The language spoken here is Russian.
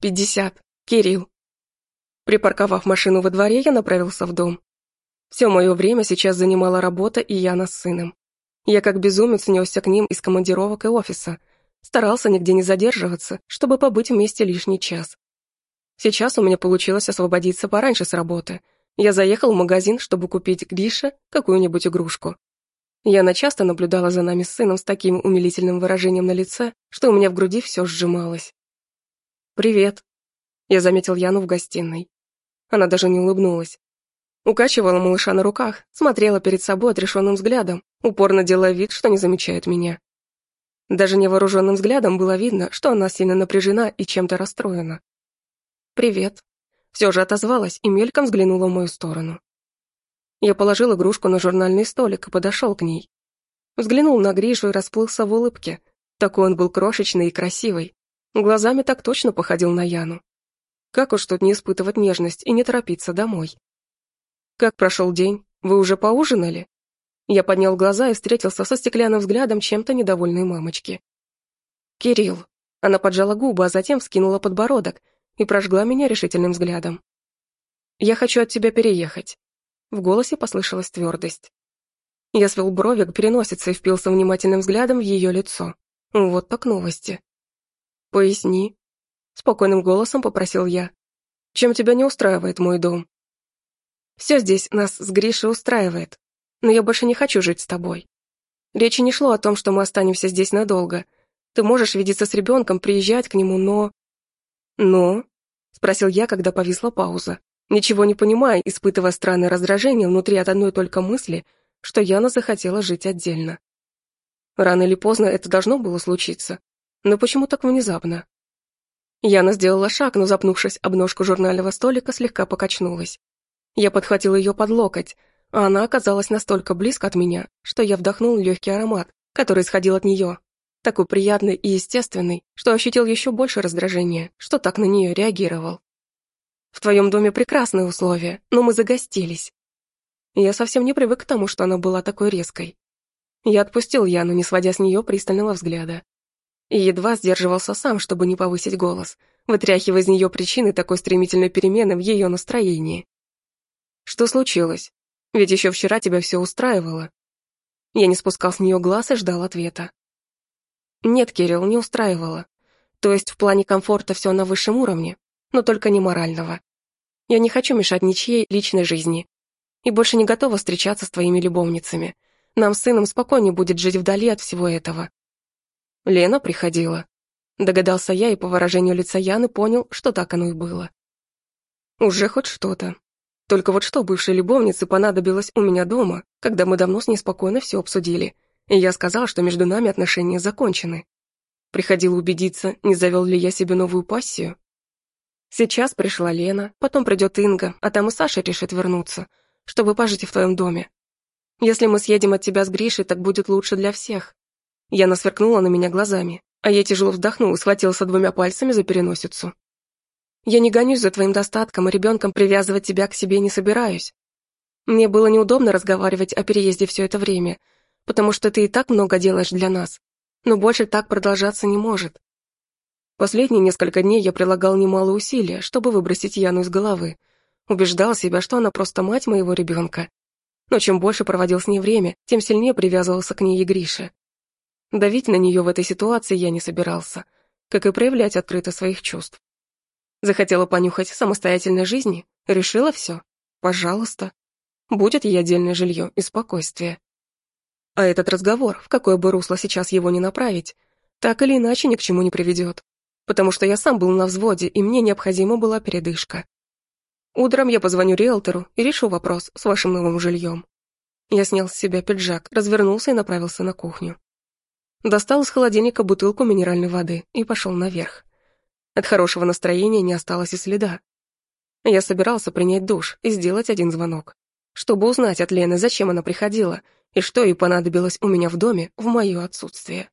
пятьдесят. Кирилл. Припарковав машину во дворе, я направился в дом. Все мое время сейчас занимала работа и Яна с сыном. Я как безумец несся к ним из командировок и офиса. Старался нигде не задерживаться, чтобы побыть вместе лишний час. Сейчас у меня получилось освободиться пораньше с работы. Я заехал в магазин, чтобы купить Грише какую-нибудь игрушку. Яна часто наблюдала за нами с сыном с таким умилительным выражением на лице, что у меня в груди все сжималось. «Привет», — я заметил Яну в гостиной. Она даже не улыбнулась. Укачивала малыша на руках, смотрела перед собой отрешенным взглядом, упорно делая вид, что не замечает меня. Даже невооруженным взглядом было видно, что она сильно напряжена и чем-то расстроена. «Привет», — все же отозвалась и мельком взглянула в мою сторону. Я положил игрушку на журнальный столик и подошел к ней. Взглянул на Гришу и расплылся в улыбке. Такой он был крошечный и красивый. Глазами так точно походил на Яну. Как уж тут не испытывать нежность и не торопиться домой? «Как прошел день? Вы уже поужинали?» Я поднял глаза и встретился со стеклянным взглядом чем-то недовольной мамочки. «Кирилл». Она поджала губы, а затем вскинула подбородок и прожгла меня решительным взглядом. «Я хочу от тебя переехать. В голосе послышалась твердость. Я свел брови к и впился внимательным взглядом в ее лицо. Вот так новости. «Поясни», — спокойным голосом попросил я. «Чем тебя не устраивает мой дом?» «Все здесь нас с Гришей устраивает, но я больше не хочу жить с тобой. Речи не шло о том, что мы останемся здесь надолго. Ты можешь видеться с ребенком, приезжать к нему, но...» «Но?» — спросил я, когда повисла пауза ничего не понимая, испытывая странное раздражение внутри от одной только мысли, что Яна захотела жить отдельно. Рано или поздно это должно было случиться, но почему так внезапно? Яна сделала шаг, но, запнувшись об ножку журнального столика, слегка покачнулась. Я подхватил ее под локоть, а она оказалась настолько близко от меня, что я вдохнул легкий аромат, который исходил от нее, такой приятный и естественный, что ощутил еще больше раздражения, что так на нее реагировал. В твоем доме прекрасные условия, но мы загостились. Я совсем не привык к тому, что она была такой резкой. Я отпустил Яну, не сводя с нее пристального взгляда. И едва сдерживался сам, чтобы не повысить голос, вытряхивая из нее причины такой стремительной перемены в ее настроении. Что случилось? Ведь еще вчера тебя все устраивало. Я не спускал с нее глаз и ждал ответа. Нет, Кирилл, не устраивало. То есть в плане комфорта все на высшем уровне, но только не морального. Я не хочу мешать ничьей личной жизни. И больше не готова встречаться с твоими любовницами. Нам с сыном спокойнее будет жить вдали от всего этого. Лена приходила. Догадался я и по выражению лица Яны понял, что так оно и было. Уже хоть что-то. Только вот что бывшей любовнице понадобилось у меня дома, когда мы давно с ней спокойно все обсудили, и я сказал, что между нами отношения закончены. Приходил убедиться, не завел ли я себе новую пассию. Сейчас пришла Лена, потом придет Инга, а там и Саша решит вернуться, чтобы пожить в твоем доме. Если мы съедем от тебя с Гришей, так будет лучше для всех. Яна сверкнула на меня глазами, а я тяжело вздохнул и схватился двумя пальцами за переносицу. Я не гонюсь за твоим достатком, и ребенком привязывать тебя к себе не собираюсь. Мне было неудобно разговаривать о переезде все это время, потому что ты и так много делаешь для нас. Но больше так продолжаться не может. Последние несколько дней я прилагал немало усилия, чтобы выбросить Яну из головы. Убеждал себя, что она просто мать моего ребенка. Но чем больше проводил с ней время, тем сильнее привязывался к ней и Грише. Давить на нее в этой ситуации я не собирался, как и проявлять открыто своих чувств. Захотела понюхать самостоятельной жизни, решила все. Пожалуйста. Будет ей отдельное жилье и спокойствие. А этот разговор, в какое бы русло сейчас его не направить, так или иначе ни к чему не приведет потому что я сам был на взводе, и мне необходима была передышка. Утром я позвоню риэлтору и решу вопрос с вашим новым жильем. Я снял с себя пиджак, развернулся и направился на кухню. Достал из холодильника бутылку минеральной воды и пошел наверх. От хорошего настроения не осталось и следа. Я собирался принять душ и сделать один звонок, чтобы узнать от Лены, зачем она приходила и что ей понадобилось у меня в доме в мое отсутствие.